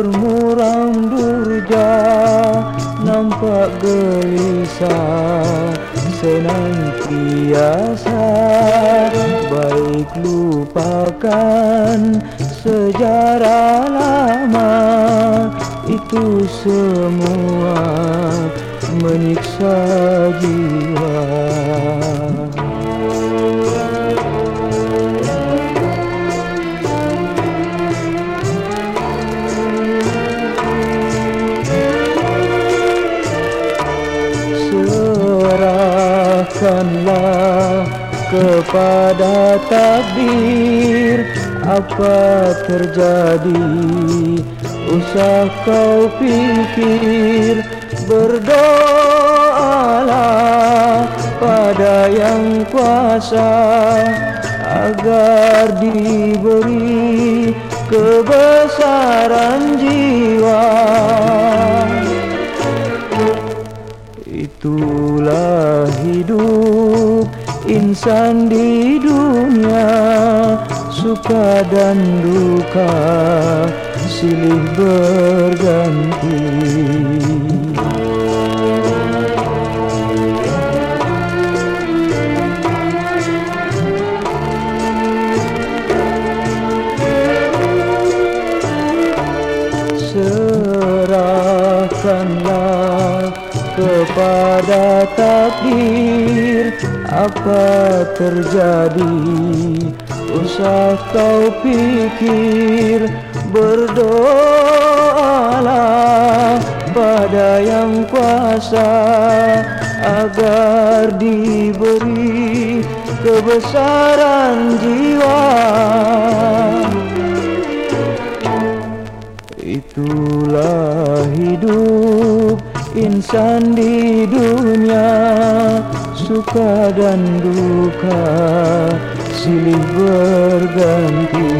bermuram durja nampak gelisah senantiasa. Baik lupakan sejarah lama itu semua menyiksa jiwa. Kepada takdir apa terjadi? Usah kau pikir berdoalah pada yang kuasa agar diberi kebesaran jiwa. Itulah hidup insan di dunia Suka dan duka silih berganti. Serahkanlah kepada takdir apa terjadi? Usah kau pikir berdoalah pada yang kuasa agar diberi kebesaran jiwa. Itulah hidup insan di dunia suka dan duka silih berganti